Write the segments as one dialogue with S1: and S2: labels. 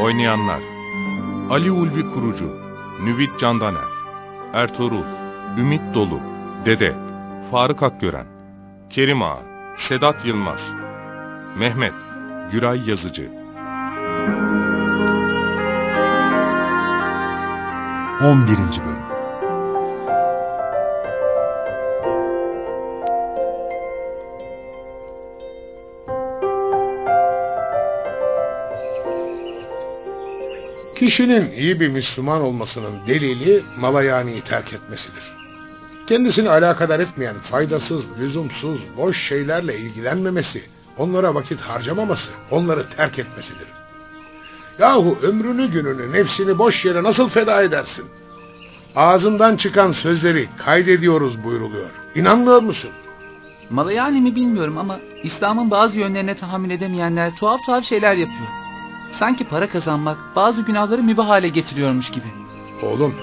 S1: Oynayanlar Ali Ulvi Kurucu Nüvit Candaner Ertuğrul Ümit Dolu Dede Faruk Akgören Kerim Ağa Sedat Yılmaz Mehmet Güray Yazıcı
S2: 11. Bölüm
S3: Kişinin iyi bir Müslüman olmasının delili malayaniyi terk etmesidir. Kendisini alakadar etmeyen faydasız, lüzumsuz, boş şeylerle ilgilenmemesi, onlara vakit harcamaması, onları terk etmesidir. Yahu ömrünü gününü, nefsini boş yere nasıl feda edersin? Ağzından çıkan sözleri kaydediyoruz buyruluyor. İnanmıyor musun?
S4: Malayani mi bilmiyorum ama İslam'ın bazı yönlerine tahammül edemeyenler tuhaf tuhaf şeyler yapıyor. Sanki para kazanmak bazı günahları mübah hale getiriyormuş gibi.
S3: Oğlum,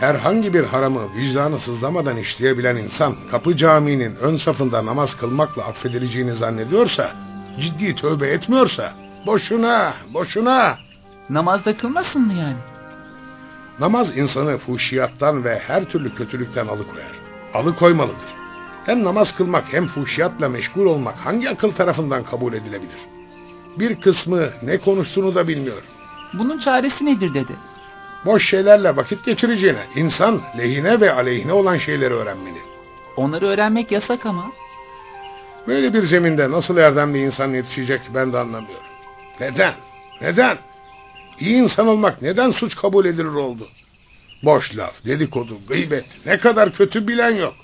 S3: herhangi bir haramı vicdanı sızlamadan işleyebilen insan kapı caminin ön safında namaz kılmakla affedileceğini zannediyorsa, ciddi tövbe etmiyorsa, boşuna, boşuna.
S4: Namazda kılmasın mı yani?
S3: Namaz insanı fuhşiyattan ve her türlü kötülükten alıkoyar. Alıkoymalıdır. Hem namaz kılmak hem fuhşiyatla meşgul olmak hangi akıl tarafından kabul edilebilir? Bir kısmı ne konuştuğunu da bilmiyor.
S4: Bunun çaresi nedir dedi.
S3: Boş şeylerle vakit geçireceğine insan lehine ve aleyhine olan şeyleri öğrenmeli.
S4: Onları öğrenmek yasak ama.
S3: Böyle bir zeminde nasıl erdemli insan yetişecek ben de anlamıyorum. Neden? Neden? İyi insan olmak neden suç kabul edilir oldu? Boş laf, dedikodu, gıybet ne kadar kötü bilen yok.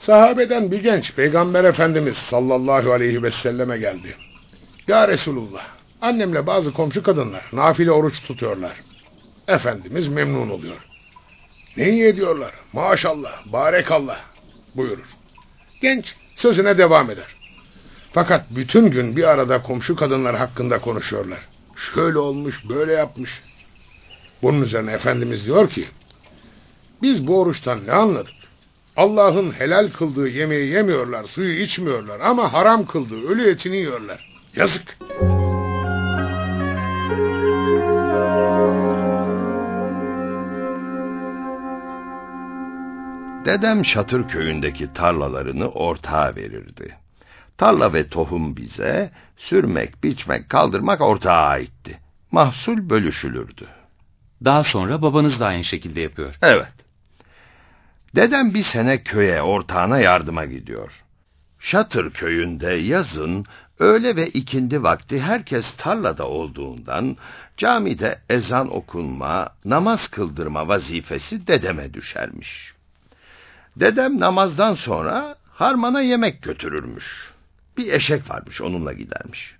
S3: Sahabeden bir genç Peygamber Efendimiz sallallahu aleyhi ve selleme geldi. Ya Resulullah, annemle bazı komşu kadınlar nafile oruç tutuyorlar. Efendimiz memnun oluyor. Ne iyi ediyorlar? Maşallah, barekallah buyurur. Genç sözüne devam eder. Fakat bütün gün bir arada komşu kadınlar hakkında konuşuyorlar. Şöyle olmuş, böyle yapmış. Bunun üzerine Efendimiz diyor ki, biz bu oruçtan ne anladık? Allah'ın helal kıldığı yemeği yemiyorlar, suyu içmiyorlar ama haram kıldığı ölü etini yiyorlar. Yazık.
S5: Dedem Şatır köyündeki tarlalarını ortağa verirdi. Tarla ve tohum bize, sürmek, biçmek, kaldırmak ortağa aitti. Mahsul bölüşülürdü.
S6: Daha sonra babanız da aynı şekilde yapıyor.
S5: Evet. Dedem bir sene köye ortağına yardıma gidiyor. Şatır köyünde yazın öğle ve ikindi vakti herkes tarlada olduğundan camide ezan okunma, namaz kıldırma vazifesi dedeme düşermiş. Dedem namazdan sonra harmana yemek götürürmüş. Bir eşek varmış onunla gidermiş.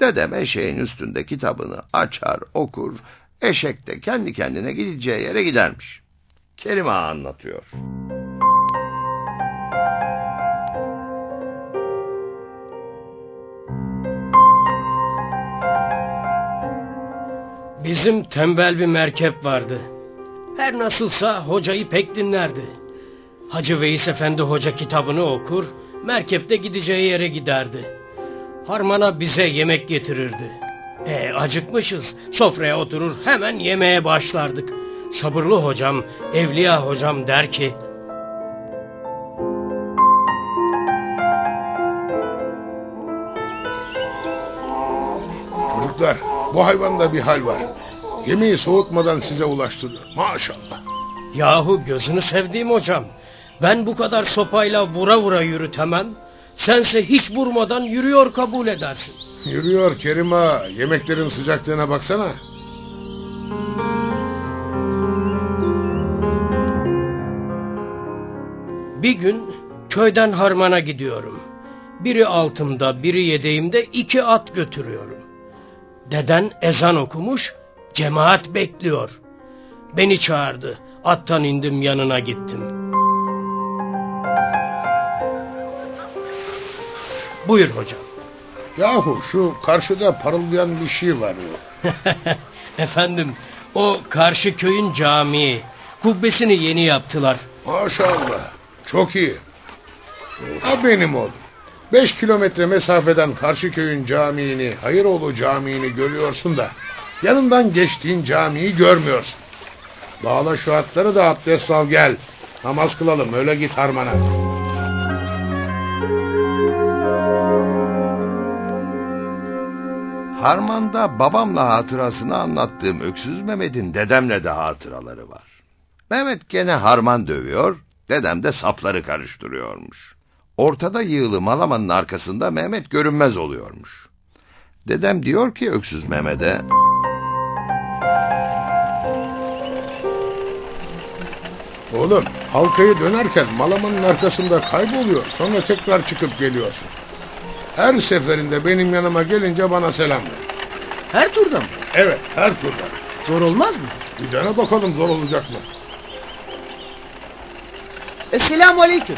S5: Dedem eşeğin üstünde kitabını açar okur, eşek de kendi kendine gideceği yere gidermiş. Kerim Ağa anlatıyor.
S7: Bizim tembel bir merkep vardı. Her nasılsa hocayı pek dinlerdi. Hacı Veys Efendi hoca kitabını okur, merkepte gideceği yere giderdi. Harmana bize yemek getirirdi. E acıkmışız, sofraya oturur hemen yemeğe başlardık. Sabırlı hocam, evliya hocam der ki...
S3: Çocuklar, bu hayvanda bir hal var. Yemeği soğutmadan size ulaştırıyor. Maşallah.
S7: Yahu gözünü sevdiğim hocam. Ben bu kadar sopayla vura vura yürütemem. Sense hiç vurmadan yürüyor kabul edersin.
S3: Yürüyor Kerim Ağa. Yemeklerin sıcaklığına baksana.
S7: Bir gün köyden harmana gidiyorum. Biri altımda, biri yedeğimde iki at götürüyorum. Deden ezan okumuş, cemaat bekliyor. Beni çağırdı. Attan indim yanına gittim. Buyur hocam.
S3: Yahu şu karşıda parıldayan bir şey var o.
S7: Efendim, o karşı köyün camii. Kubbesini yeni yaptılar.
S3: Maşallah. Çok iyi. Ha benim oğlum. Beş kilometre mesafeden karşı köyün camiini, Hayıroğlu camiini görüyorsun da yanından geçtiğin camiyi görmüyorsun. Bağla şu atları da abdest al gel. Namaz kılalım öyle git harmana.
S5: Harman'da babamla hatırasını anlattığım Öksüz Mehmet'in dedemle de hatıraları var. Mehmet gene harman dövüyor, dedem de sapları karıştırıyormuş. Ortada yığılı malamanın arkasında Mehmet görünmez oluyormuş. Dedem diyor ki Öksüz Mehmet'e...
S3: Oğlum halkayı dönerken malamanın arkasında kayboluyor. Sonra tekrar çıkıp geliyorsun. Her seferinde benim yanıma gelince bana selam ver.
S8: Her turda mı?
S3: Evet her turda.
S8: Zor olmaz mı?
S3: Bir dene bakalım zor olacak mı?
S8: Esselamu aleyküm.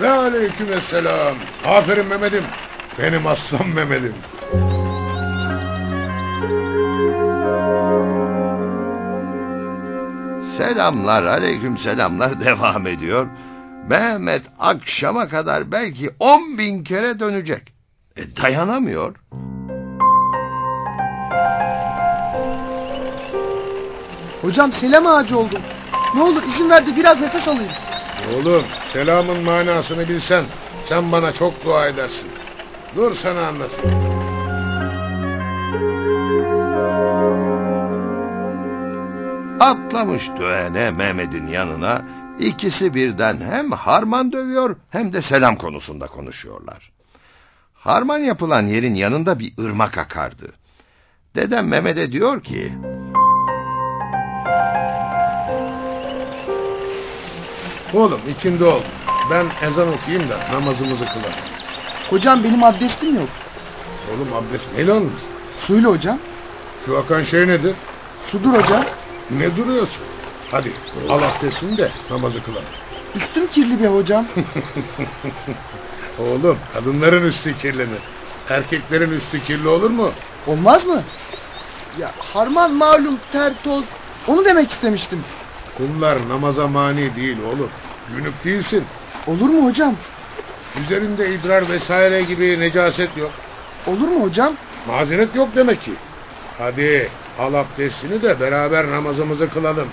S3: Ve aleykümselam. Aferin Mehmet'im. Benim aslan Mehmet'im.
S5: Selamlar, aleyküm selamlar devam ediyor. Mehmet akşama kadar belki on bin kere dönecek. E, dayanamıyor.
S8: Hocam selam ağacı oldum. Ne olur izin ver de biraz nefes alayım.
S3: Oğlum selamın manasını bilsen sen bana çok dua edersin. Dur sana anlatayım.
S5: Atlamış düğene Mehmet'in yanına. İkisi birden hem harman dövüyor hem de selam konusunda konuşuyorlar. Harman yapılan yerin yanında bir ırmak akardı. Dedem Mehmet'e diyor ki...
S3: Oğlum ikindi oldu. Ben ezan okuyayım da namazımızı kılalım.
S8: Hocam benim abdestim yok.
S3: Oğlum abdest neyle alınır?
S8: Suyla hocam.
S3: Şu akan şey nedir?
S8: Sudur hocam.
S3: Ne duruyorsun? Hadi al abdestini de namazı kılalım.
S8: Üstüm kirli be hocam.
S3: Oğlum kadınların üstü kirlenir. Erkeklerin üstü kirli olur mu?
S8: Olmaz mı? Ya harman malum ter toz. Onu demek istemiştim.
S3: Bunlar namaza mani değil oğlum. Günüp değilsin.
S8: Olur mu hocam?
S3: Üzerinde idrar vesaire gibi necaset yok.
S8: Olur mu hocam?
S3: Mazeret yok demek ki. Hadi al abdestini de beraber namazımızı kılalım.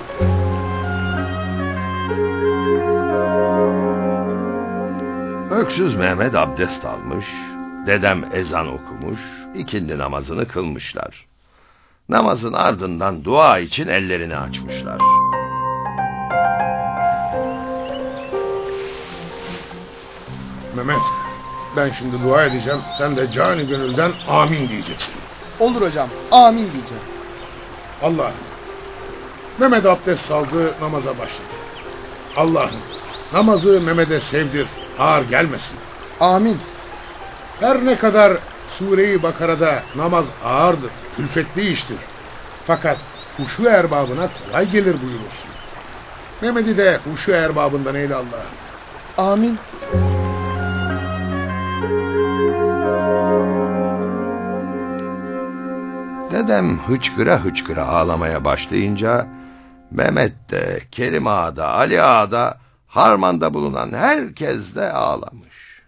S5: Öksüz Mehmet abdest almış, dedem ezan okumuş, ikindi namazını kılmışlar. Namazın ardından dua için ellerini açmışlar.
S3: Mehmet ben şimdi dua edeceğim. Sen de cani gönülden amin diyeceksin.
S8: Olur hocam. Amin diyeceğim.
S3: Allah'ım. Mehmet abdest aldı namaza başladı. Allah'ım namazı Mehmet'e sevdir. Ağır gelmesin.
S8: Amin.
S3: Her ne kadar Sure-i Bakara'da namaz ağırdır, külfetli iştir. Fakat huşu erbabına kolay gelir buyurursun. Mehmet'i de huşu erbabından eyle Allah'ım.
S8: Amin.
S5: Dedem hıçkıra hıçkıra ağlamaya başlayınca Mehmet de, Kerim Ağa da, Ali Ağa da, Harman'da bulunan herkes de ağlamış.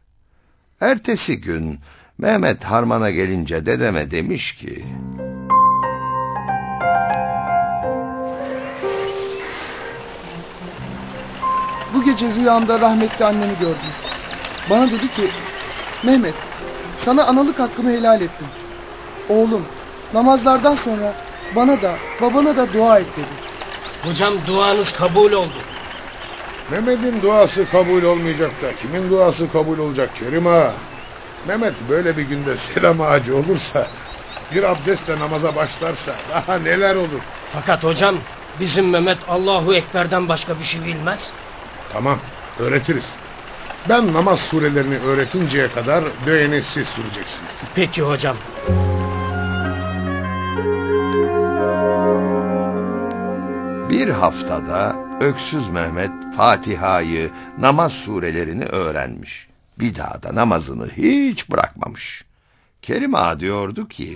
S5: Ertesi gün Mehmet Harman'a gelince dedeme demiş ki...
S8: Bu gece rüyamda rahmetli annemi gördüm. Bana dedi ki, Mehmet, sana analık hakkımı helal ettim. Oğlum, namazlardan sonra bana da, babana da dua et dedi.
S7: Hocam duanız kabul oldu.
S3: Mehmet'in duası kabul olmayacak da kimin duası kabul olacak Kerim Ağa? Mehmet böyle bir günde selam ağacı olursa, bir abdestle namaza başlarsa daha neler olur?
S7: Fakat hocam bizim Mehmet Allahu Ekber'den başka bir şey bilmez.
S3: Tamam, öğretiriz. Ben namaz surelerini öğretinceye kadar döğeni siz süreceksiniz.
S7: Peki hocam.
S5: Bir haftada Öksüz Mehmet Fatiha'yı, namaz surelerini öğrenmiş. Bir daha da namazını hiç bırakmamış. Kerim Ağa diyordu ki...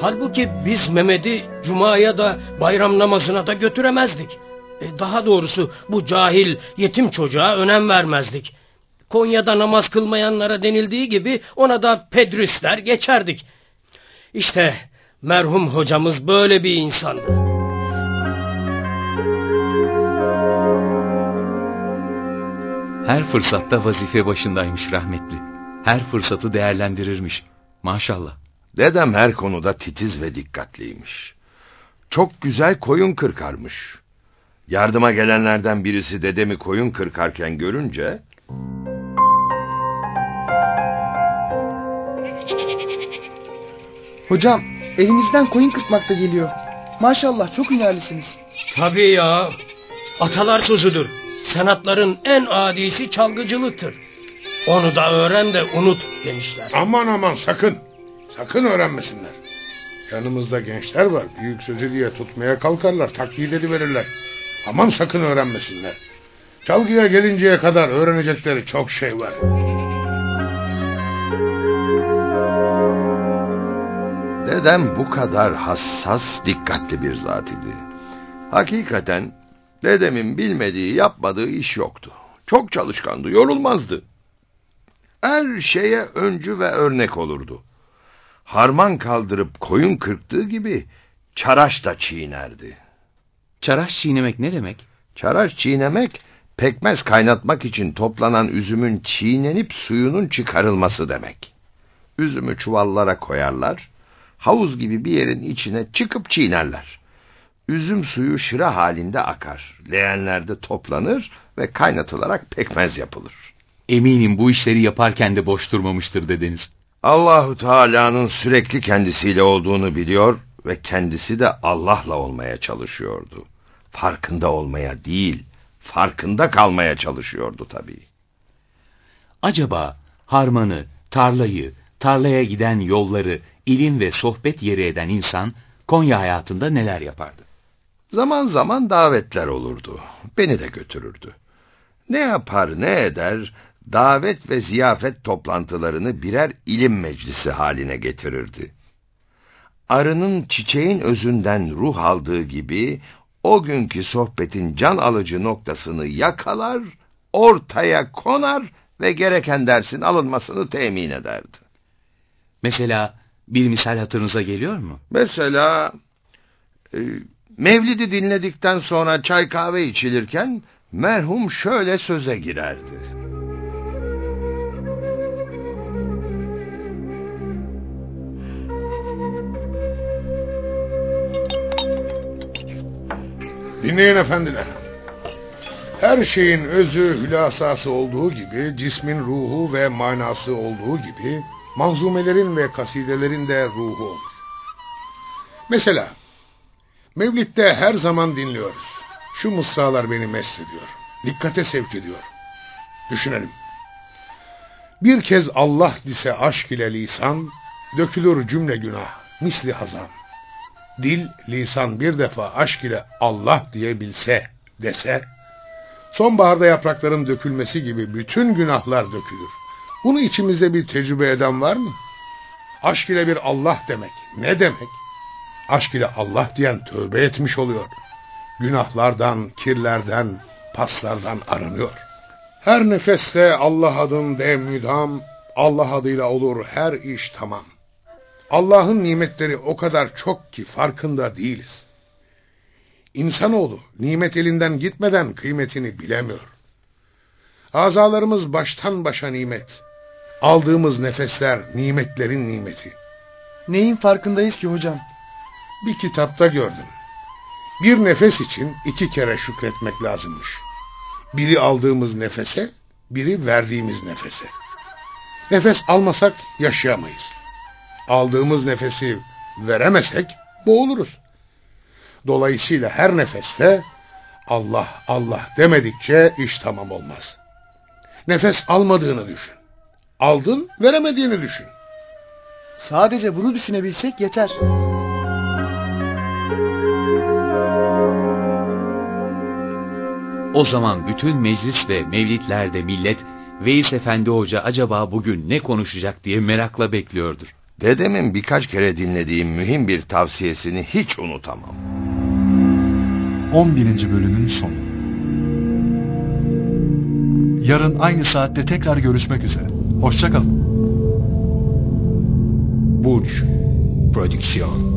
S7: Halbuki biz Mehmet'i Cuma'ya da bayram namazına da götüremezdik. E, daha doğrusu bu cahil yetim çocuğa önem vermezdik. Konya'da namaz kılmayanlara denildiği gibi ona da pedrisler geçerdik. İşte merhum hocamız böyle bir insandı.
S6: Her fırsatta vazife başındaymış rahmetli. Her fırsatı değerlendirirmiş. Maşallah.
S5: Dedem her konuda titiz ve dikkatliymiş. Çok güzel koyun kırkarmış. Yardıma gelenlerden birisi dedemi koyun kırkarken görünce...
S8: Hocam elinizden koyun kırpmak da geliyor. Maşallah çok hünerlisiniz.
S7: Tabii ya. Atalar sözüdür. Sanatların en adisi çalgıcılıktır. Onu da öğren de unut demişler.
S3: Aman aman sakın. Sakın öğrenmesinler. Yanımızda gençler var. Büyük sözü diye tutmaya kalkarlar. Taklit ediverirler. Aman sakın öğrenmesinler. Çalgıya gelinceye kadar öğrenecekleri çok şey var.
S5: Dedem bu kadar hassas, dikkatli bir zat idi. Hakikaten dedemin bilmediği, yapmadığı iş yoktu. Çok çalışkandı, yorulmazdı. Her şeye öncü ve örnek olurdu. Harman kaldırıp koyun kırptığı gibi çaraş da çiğnerdi.
S6: Çaraş çiğnemek ne demek?
S5: Çaraş çiğnemek, pekmez kaynatmak için toplanan üzümün çiğnenip suyunun çıkarılması demek. Üzümü çuvallara koyarlar, havuz gibi bir yerin içine çıkıp çiğnerler. Üzüm suyu şıra halinde akar, leğenlerde toplanır ve kaynatılarak pekmez yapılır.
S6: Eminim bu işleri yaparken de boş durmamıştır dedeniz.
S5: Allahu Teala'nın sürekli kendisiyle olduğunu biliyor ve kendisi de Allah'la olmaya çalışıyordu. Farkında olmaya değil, farkında kalmaya çalışıyordu tabii.
S6: Acaba harmanı, tarlayı, tarlaya giden yolları, ilim ve sohbet yeri eden insan Konya hayatında neler yapardı?
S5: Zaman zaman davetler olurdu. Beni de götürürdü. Ne yapar ne eder, davet ve ziyafet toplantılarını birer ilim meclisi haline getirirdi. Arının çiçeğin özünden ruh aldığı gibi, o günkü sohbetin can alıcı noktasını yakalar, ortaya konar ve gereken dersin alınmasını temin ederdi.
S6: Mesela bir misal hatırınıza geliyor mu?
S5: Mesela, e, Mevlid'i dinledikten sonra çay kahve içilirken, merhum şöyle söze girerdi.
S3: Dinleyin efendiler. Her şeyin özü, hülasası olduğu gibi, cismin ruhu ve manası olduğu gibi, manzumelerin ve kasidelerin de ruhu olur. Mesela, Mevlid'de her zaman dinliyoruz. Şu mısralar beni mest ediyor. Dikkate sevk ediyor. Düşünelim. Bir kez Allah dise aşk ile lisan, dökülür cümle günah, misli hazan. Dil, lisan bir defa aşk ile Allah diyebilse, dese, sonbaharda yaprakların dökülmesi gibi bütün günahlar dökülür. Bunu içimizde bir tecrübe eden var mı? Aşk ile bir Allah demek. Ne demek? Aşk ile Allah diyen tövbe etmiş oluyor. Günahlardan, kirlerden, paslardan arınıyor. Her nefeste Allah adın de müdam, Allah adıyla olur her iş tamam. Allah'ın nimetleri o kadar çok ki farkında değiliz. İnsanoğlu nimet elinden gitmeden kıymetini bilemiyor. Azalarımız baştan başa nimet. Aldığımız nefesler nimetlerin nimeti.
S8: Neyin farkındayız ki hocam?
S3: Bir kitapta gördüm. Bir nefes için iki kere şükretmek lazımmış. Biri aldığımız nefese, biri verdiğimiz nefese. Nefes almasak yaşayamayız. Aldığımız nefesi veremesek boğuluruz. Dolayısıyla her nefeste Allah Allah demedikçe iş tamam olmaz. Nefes almadığını düşün. Aldın veremediğini düşün.
S8: Sadece bunu düşünebilsek yeter.
S6: O zaman bütün meclis ve mevlitlerde millet Veys Efendi Hoca acaba bugün ne konuşacak diye merakla bekliyordur.
S5: Dedemin birkaç kere dinlediğim mühim bir tavsiyesini hiç unutamam.
S2: 11. bölümün sonu. Yarın aynı saatte tekrar görüşmek üzere. Hoşçakalın.
S3: Burç Prodüksiyon